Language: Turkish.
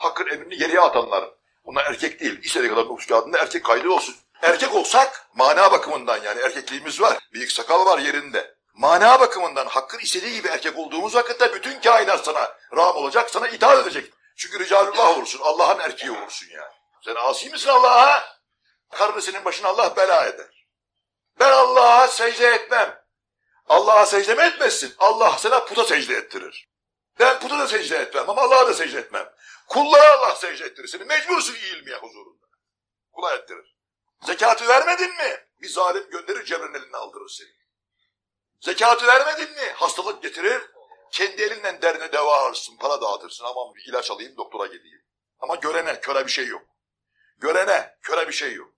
Hakkın emrini geriye atanlar. Bunlar erkek değil. İstediği kadar nüfus kağıdında erkek kaydı olsun. Erkek olsak mana bakımından yani erkekliğimiz var. Büyük sakal var yerinde. Mana bakımından hakkın istediği gibi erkek olduğumuz vakitte bütün kainat sana ram olacak, sana itaat edecek. Çünkü ricalullah olursun, Allah'ın erkeği olursun yani. Sen asi misin Allah'a? Karını senin başına Allah bela eder. Ben Allah'a secde etmem. Allah'a secde mi etmezsin? Allah sana puta secde ettirir. Ben puta da secde etmem ama Allah'a da secde etmem. Kullara Allah secde ettirir seni. Mecbursun eğilmeye huzurunda. Kula ettirir. Zekatı vermedin mi? Bir zalim gönderir Cebre'nin eline aldırır seni. Zekatı vermedin mi? Hastalık getirir. Kendi elinden derdine deva alırsın, para dağıtırsın. Aman bir ilaç alayım, doktora gideyim. Ama görene, köre bir şey yok. Görene, köre bir şey yok.